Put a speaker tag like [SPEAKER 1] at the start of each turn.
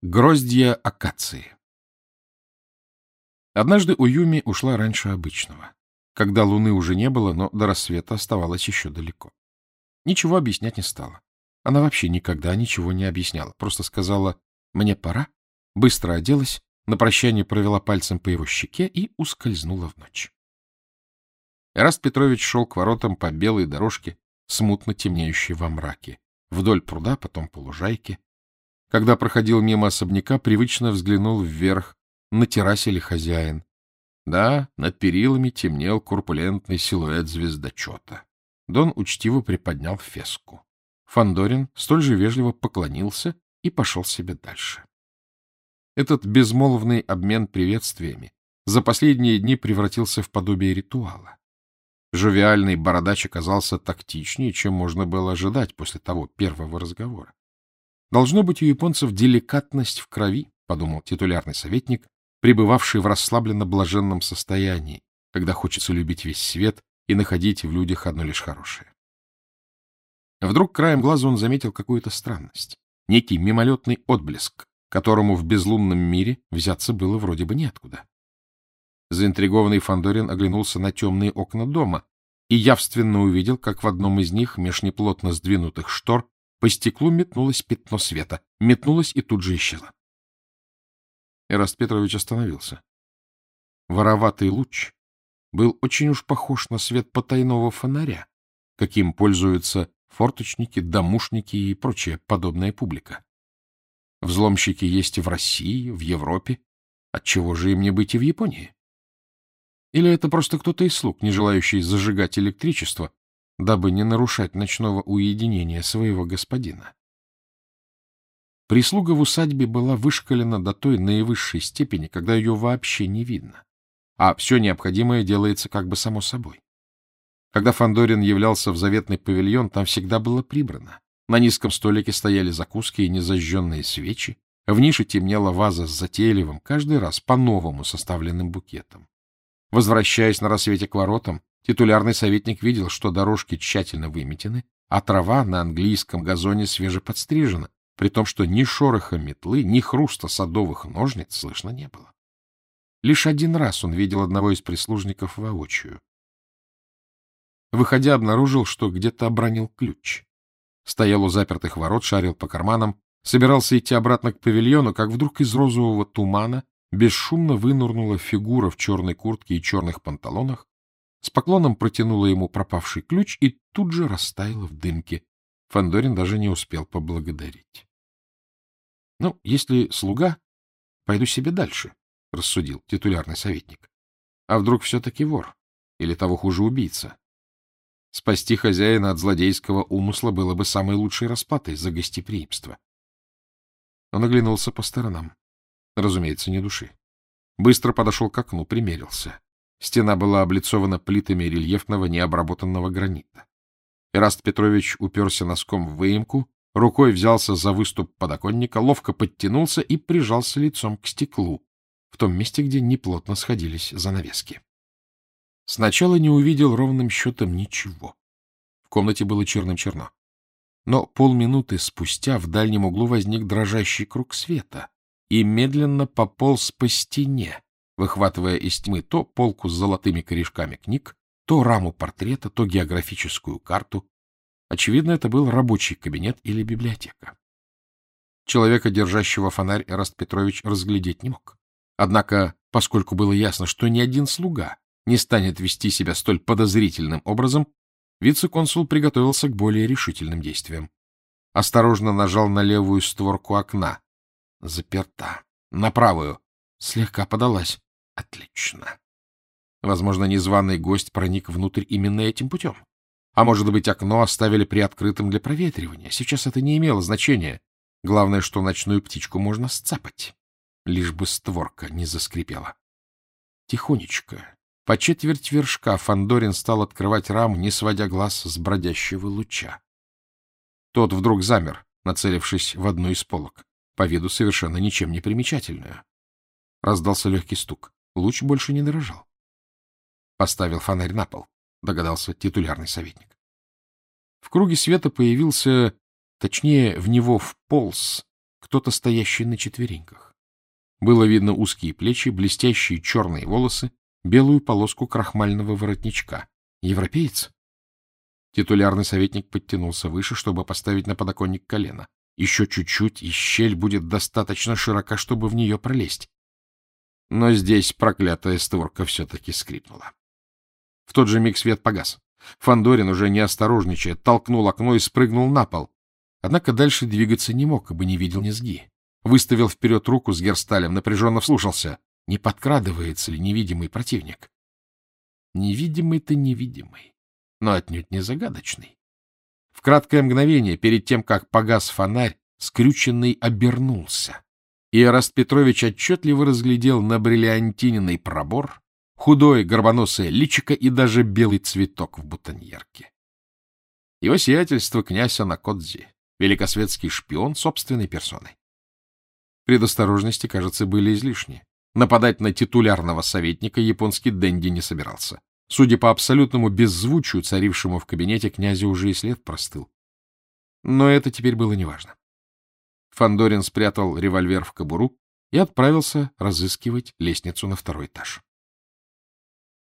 [SPEAKER 1] Гроздья акации Однажды Уюми ушла раньше обычного, когда луны уже не было, но до рассвета оставалось еще далеко. Ничего объяснять не стала. Она вообще никогда ничего не объясняла, просто сказала «мне пора», быстро оделась, на прощание провела пальцем по его щеке и ускользнула в ночь. Эраст Петрович шел к воротам по белой дорожке, смутно темнеющей во мраке, вдоль пруда, потом по лужайке, когда проходил мимо особняка, привычно взглянул вверх, на террасе ли хозяин. Да, над перилами темнел курпулентный силуэт звездочета. Дон учтиво приподнял феску. Фандорин столь же вежливо поклонился и пошел себе дальше. Этот безмолвный обмен приветствиями за последние дни превратился в подобие ритуала. Жовиальный бородач оказался тактичнее, чем можно было ожидать после того первого разговора. Должно быть у японцев деликатность в крови, подумал титулярный советник, пребывавший в расслабленно-блаженном состоянии, когда хочется любить весь свет и находить в людях одно лишь хорошее. Вдруг краем глаза он заметил какую-то странность, некий мимолетный отблеск, которому в безлунном мире взяться было вроде бы неоткуда. Заинтригованный Фандорин оглянулся на темные окна дома и явственно увидел, как в одном из них, меж неплотно сдвинутых штор, по стеклу метнулось пятно света, метнулось и тут же исчезло. Эраст Петрович остановился. Вороватый луч был очень уж похож на свет потайного фонаря, каким пользуются форточники, домушники и прочая подобная публика. Взломщики есть и в России, в Европе. Отчего же им не быть и в Японии? Или это просто кто-то из слуг, не желающий зажигать электричество, дабы не нарушать ночного уединения своего господина. Прислуга в усадьбе была вышкалена до той наивысшей степени, когда ее вообще не видно, а все необходимое делается как бы само собой. Когда Фандорин являлся в заветный павильон, там всегда было прибрано. На низком столике стояли закуски и незажженные свечи, в нише темнела ваза с затейливым, каждый раз по-новому составленным букетом. Возвращаясь на рассвете к воротам, Титулярный советник видел, что дорожки тщательно выметены, а трава на английском газоне свежеподстрижена, при том, что ни шороха метлы, ни хруста садовых ножниц слышно не было. Лишь один раз он видел одного из прислужников воочию. Выходя, обнаружил, что где-то обронил ключ. Стоял у запертых ворот, шарил по карманам, собирался идти обратно к павильону, как вдруг из розового тумана бесшумно вынурнула фигура в черной куртке и черных панталонах с поклоном протянула ему пропавший ключ и тут же растаяла в дымке. Фандорин даже не успел поблагодарить. — Ну, если слуга, пойду себе дальше, — рассудил титулярный советник. — А вдруг все-таки вор? Или того хуже убийца? Спасти хозяина от злодейского умысла было бы самой лучшей расплатой за гостеприимство. Он оглянулся по сторонам. Разумеется, не души. Быстро подошел к окну, примерился. Стена была облицована плитами рельефного необработанного гранита. Ираст Петрович уперся носком в выемку, рукой взялся за выступ подоконника, ловко подтянулся и прижался лицом к стеклу, в том месте, где неплотно сходились занавески. Сначала не увидел ровным счетом ничего. В комнате было черным-черно. Но полминуты спустя в дальнем углу возник дрожащий круг света и медленно пополз по стене, выхватывая из тьмы то полку с золотыми корешками книг, то раму портрета, то географическую карту. Очевидно, это был рабочий кабинет или библиотека. Человека, держащего фонарь, Эраст Петрович разглядеть не мог. Однако, поскольку было ясно, что ни один слуга не станет вести себя столь подозрительным образом, вице-консул приготовился к более решительным действиям. Осторожно нажал на левую створку окна. Заперта. На правую. Слегка подалась. Отлично. Возможно, незваный гость проник внутрь именно этим путем. А может быть, окно оставили приоткрытым для проветривания. Сейчас это не имело значения. Главное, что ночную птичку можно сцапать. Лишь бы створка не заскрипела. Тихонечко, по четверть вершка Фандорин стал открывать раму, не сводя глаз с бродящего луча. Тот вдруг замер, нацелившись в одну из полок, по виду совершенно ничем не примечательную. Раздался легкий стук. Луч больше не дрожал. Поставил фонарь на пол, догадался титулярный советник. В круге света появился, точнее, в него вполз кто-то стоящий на четвереньках. Было видно узкие плечи, блестящие черные волосы, белую полоску крахмального воротничка. Европеец? Титулярный советник подтянулся выше, чтобы поставить на подоконник колено. Еще чуть-чуть, и щель будет достаточно широка, чтобы в нее пролезть. Но здесь проклятая створка все-таки скрипнула. В тот же миг свет погас. Фандорин, уже не толкнул окно и спрыгнул на пол. Однако дальше двигаться не мог, ибо не видел низги. Выставил вперед руку с Герсталем, напряженно вслушался. Не подкрадывается ли невидимый противник? Невидимый-то невидимый, но отнюдь не загадочный. В краткое мгновение, перед тем, как погас фонарь, скрюченный обернулся. И Эраст Петрович отчетливо разглядел на бриллиантининой пробор, худое горбоносое личико и даже белый цветок в бутоньерке. Его сиятельство князь Анакодзи, великосветский шпион собственной персоной. Предосторожности, кажется, были излишни. Нападать на титулярного советника японский Дэнди не собирался. Судя по абсолютному беззвучию, царившему в кабинете, князя уже и след простыл. Но это теперь было неважно. Фандорин спрятал револьвер в кобуру и отправился разыскивать лестницу на второй этаж.